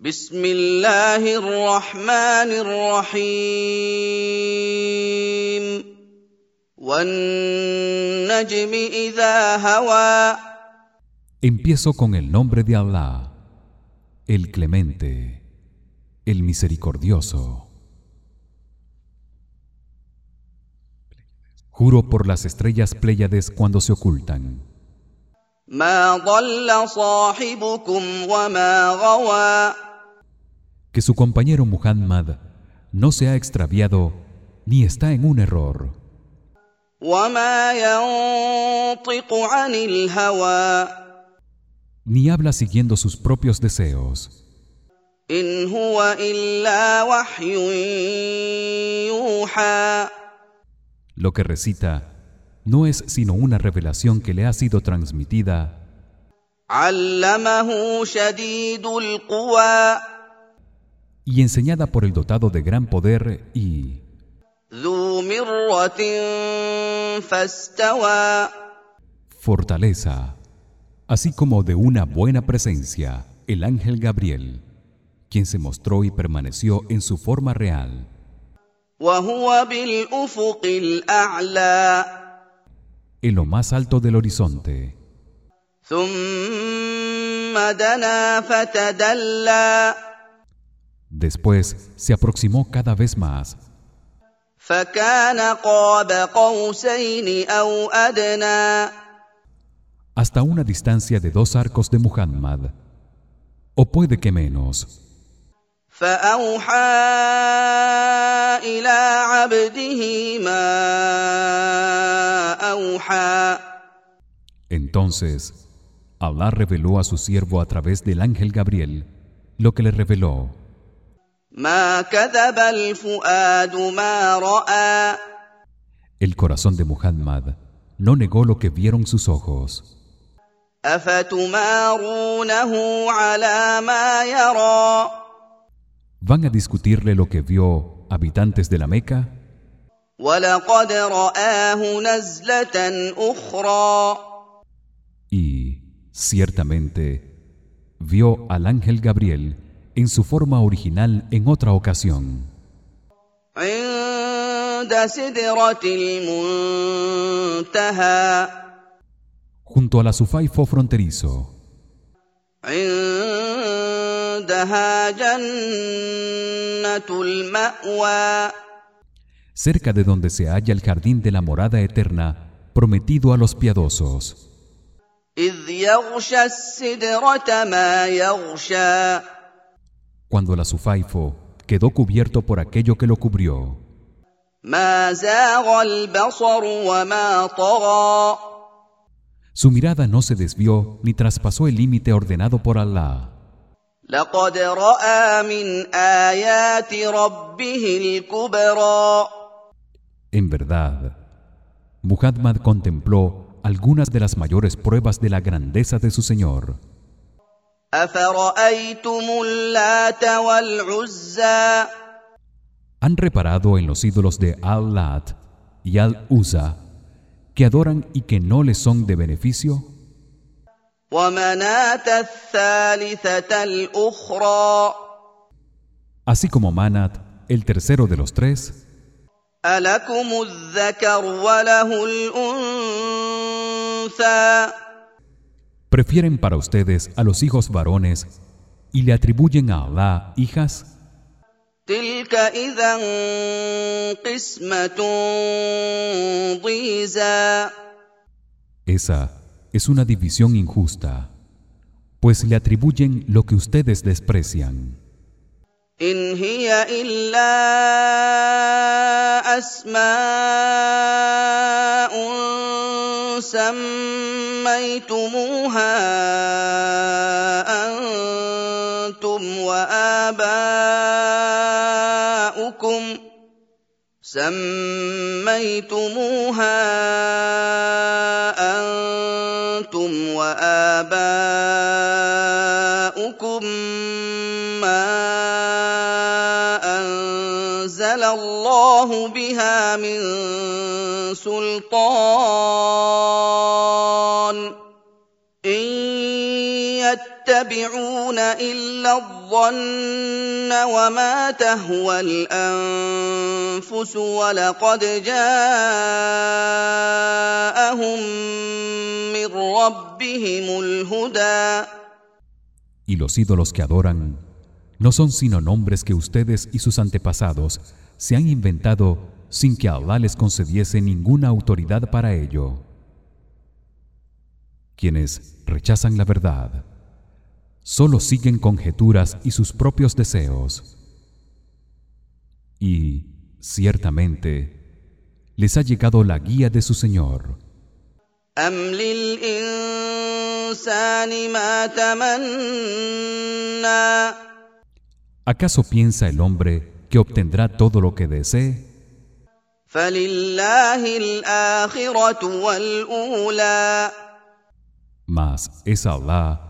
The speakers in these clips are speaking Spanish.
بسم الله الرحمن الرحيم والنجم اذا هوى Empiezo con el nombre de Allah, el Clemente, el Misericordioso. Juro por las estrellas Pléyades cuando se ocultan. ما ضل صاحبكم وما غوى que su compañero Muhammad no se ha extraviado ni está en un error. Ni habla siguiendo sus propios deseos. Lo que recita no es sino una revelación que le ha sido transmitida y enseñada por el dotado de gran poder y fortaleza así como de una buena presencia el ángel Gabriel quien se mostró y permaneció en su forma real. En lo más alto del horizonte. Después se aproximó cada vez más. Hasta una distancia de dos arcos de Muhammad, o puede que menos. Entonces, Allah reveló a su siervo a través del ángel Gabriel lo que le reveló. El corazón de Muhammad no negó lo que vieron sus ojos. ¿Van a discutirle lo que vio habitantes de la Meca? Y ciertamente vio al ángel Gabriel en su forma original en otra ocasión. Junto al azufaifo fronterizo. Cerca de donde se halla el jardín de la morada eterna prometido a los piadosos cuando el azufaifo quedó cubierto por aquello que lo cubrió. Su mirada no se desvió ni traspasó el límite ordenado por Alá. En verdad, Muhammad contempló algunas de las mayores pruebas de la grandeza de su Señor. Han reparado en los ídolos de Al-Lat y Al-Uza que adoran y que no les son de beneficio. Así como Manat, el tercero de los tres prefieren para ustedes a los hijos varones y le atribuyen a Alá hijas? Esa es una división injusta, pues le atribuyen lo que ustedes desprecian. سميتموها أنتم وآباؤكم سميتموها أنتم وآباؤكم ما أنزل الله بها من سلطان يتبعون الا الظن الظن وما تهوى الانفس ولقد جاءهم من ربهم الهدى Y los ídolos que adoran no son sino nombres que ustedes y sus antepasados se han inventado sin que Allah les concediese ninguna autoridad para ello. Quienes rechazan la verdad solo siguen conjeturas y sus propios deseos. Y ciertamente les ha llegado la guía de su Señor. ¿Acaso piensa el hombre que obtendrá todo lo que desee? Mas es Allah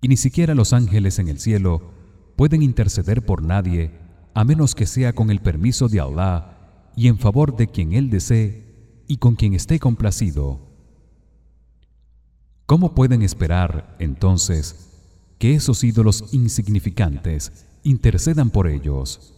Y ni siquiera los ángeles en el cielo pueden interceder por nadie a menos que sea con el permiso de Allah y en favor de quien él desee y con quien esté complacido. ¿Cómo pueden esperar entonces que esos ídolos insignificantes intercedan por ellos?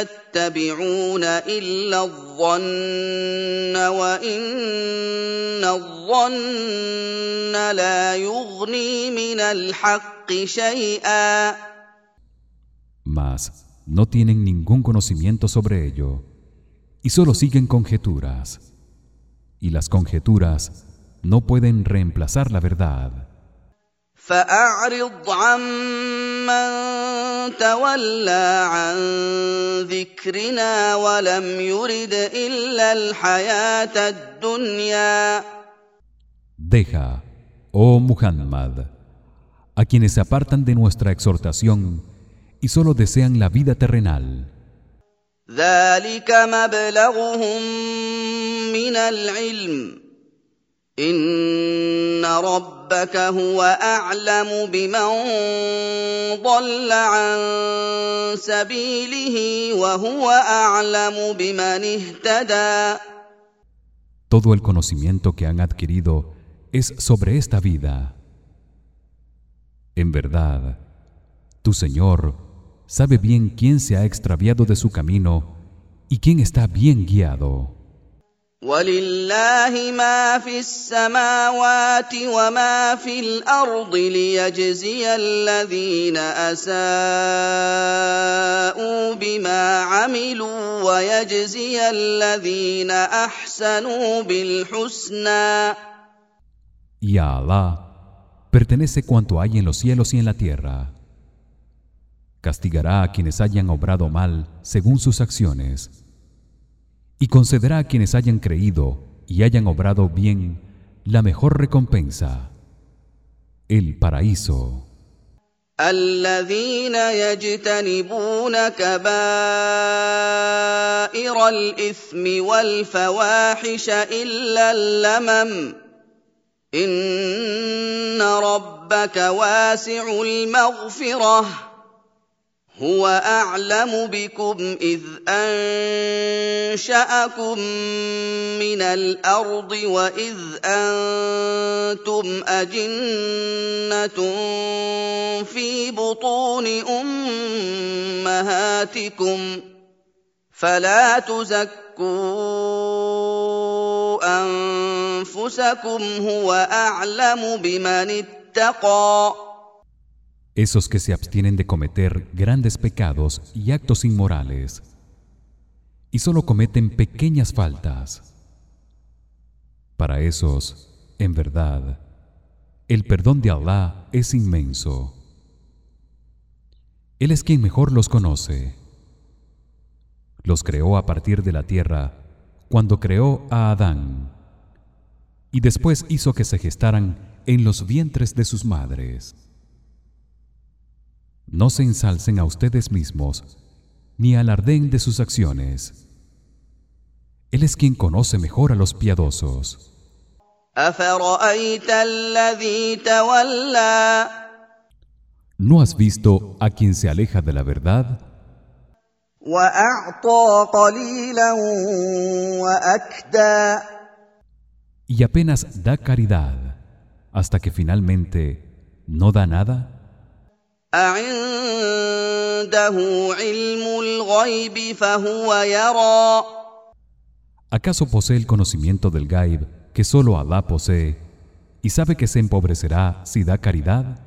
يتبعون الا الظن وان الظن لا يغني من الحق شيئا Mas no tienen ningún conocimiento sobre ello y solo siguen conjeturas. Y las conjeturas no pueden reemplazar la verdad. فاعرض عمن تولى عن ذكرنا ولم يرد الا الحياه الدنيا Deja, oh Muhammad, a quienes se apartan de nuestra exhortación y solo desean la vida terrenal. ذلك مبلغهم من العلم ان ربك هو اعلم بمن ضل عن سبيله وهو اعلم بمن اهتدى Todo el conocimiento que han adquirido es sobre esta vida. En verdad, tu Señor sabe bien quién se ha extraviado de su camino y quién está bien guiado. ولله ما في السماوات وما في الارض ليجزي الذين اساءوا بما عملوا ويجزي الذين احسنوا بالحسنى Y a Allah pertenece cuanto hay en los cielos y en la tierra. Castigará a quienes hayan obrado mal según sus acciones y concederá a quienes hayan creído y hayan obrado bien la mejor recompensa, el paraíso. الذين يجتنبون كبائر الاثم والفواحش الا اللمم ان ربك واسع المغفره هو اعلم بكم اذ انشاكم من الأرض واذ أنتم اجنه في بطون امهاتكم فلا تزكوا انفسكم هو اعلم بمن اتقى esos que se abstienen de cometer grandes pecados y actos inmorales. Y solo cometen pequeñas faltas. Para esos en verdad el perdón de Allah es inmenso. Él es quien mejor los conoce. Los creó a partir de la tierra cuando creó a Adán. Y después hizo que se gestaran en los vientres de sus madres no se ensalcen a ustedes mismos ni alardeen de sus acciones él es quien conoce mejor a los piadosos ¿No has visto a quien se aleja de la verdad? Y apenas da caridad hasta que finalmente no da nada? ¿Acaso posee el conocimiento del gaib que solo Alá posee y sabe que se empobrecerá si da caridad?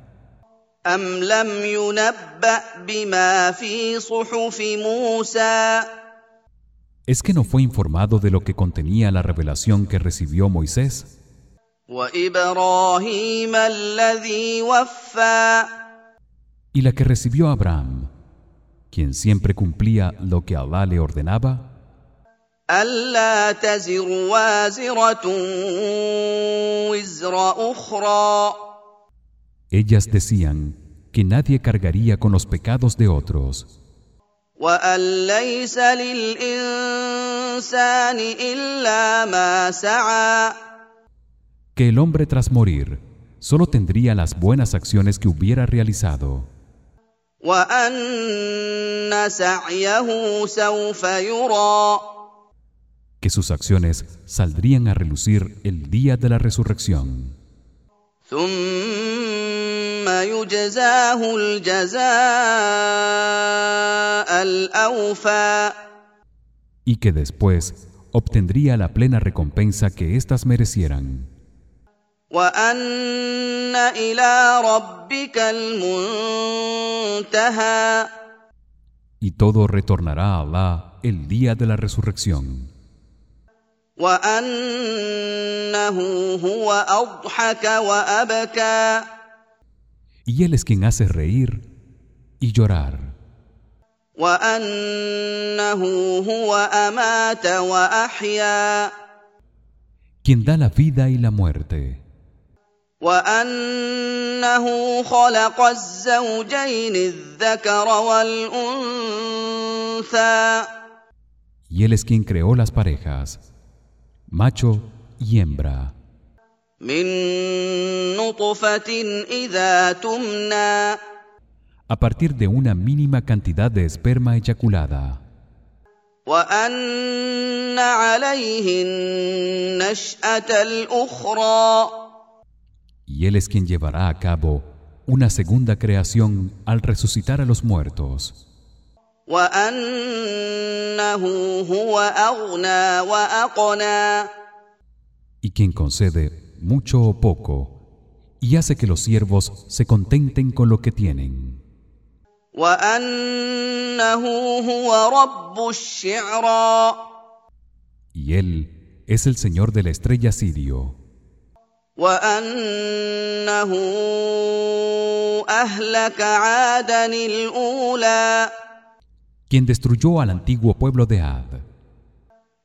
¿Es que no fue informado de lo que contenía la revelación que recibió Moisés? Y la que recibió Abraham, quien siempre cumplía lo que Alá le ordenaba? Ellas decían que nadie cargaría con los pecados de otros. Que el hombre tras morir solo tendría las buenas acciones que hubiera realizado. Que sus acciones saldrían a relucir el día de la resurrección. Y que después obtendría la plena recompensa que éstas merecieran. Y todo retornará a Allah el día de la resurrección. Y él es quien hace reír y llorar. Quien da la vida y la muerte. وانه خلق الزوجين الذكر والانثى Y él es quien creó las parejas, macho y hembra. من نطفة إذا تمنى A partir de una mínima cantidad de esperma eyaculada. وأن عليه النشأة الأخرى y él es quien llevará a cabo una segunda creación al resucitar a los muertos. Y quien concede mucho o poco y hace que los siervos se contenten con lo que tienen. Y él es el señor de la estrella sirio. وانه اهلك عادا الاولى quien destruyó al antiguo pueblo de Ad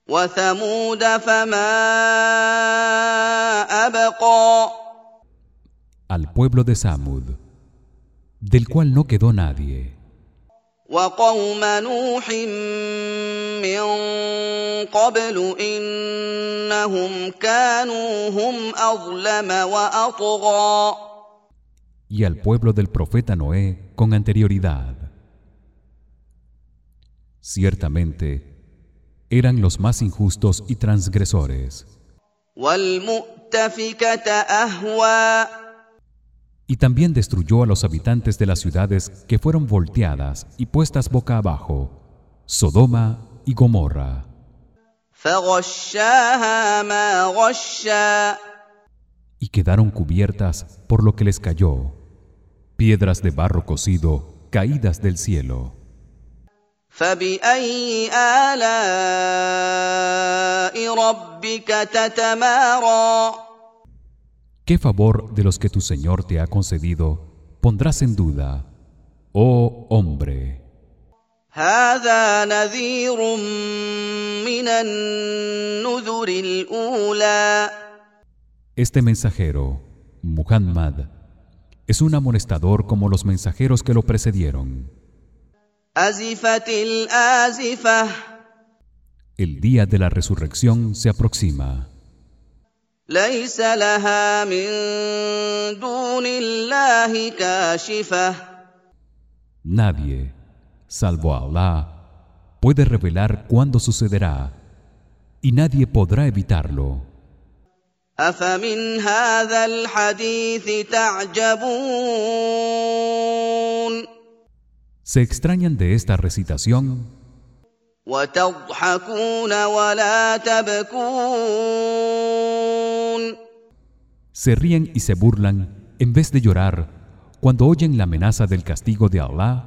وثمود فما ابقى al pueblo de Samud del cual no quedó nadie وقوم نوح من قبل انهم كانوا هم اظلم واطغى y al pueblo del profeta Noé con anterioridad ciertamente eran los más injustos y transgresores والمؤتفكة أهوى y también destruyó a los habitantes de las ciudades que fueron volteadas y puestas boca abajo Sodoma y Gomorra. y quedaron cubiertas por lo que les cayó piedras de barro cocido caídas del cielo ¿Qué favor de los que tu Señor te ha concedido pondrás en duda, oh hombre? هذا نذير من النذر الأولى Este mensajero, Muhammad, es un amonestador como los mensajeros que lo precedieron. أزفت الآزفة El día de la resurrección se aproxima. ليس لها من دون الله كاشفة Nadie, salvo Allah, puede revelar cuándo sucederá y nadie podrá evitarlo. أفمن هذا الحديث تعجبون ¿Se extrañan de esta recitación وتضحكون ولا تبكون se ríen y se burlan en vez de llorar cuando oyen la amenaza del castigo de Allah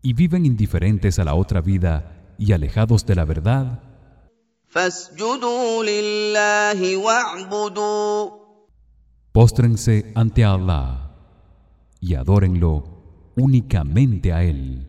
y viven indiferentes a la otra vida y alejados de la verdad. Póstrense ante Allah y adórenlo únicamente a él.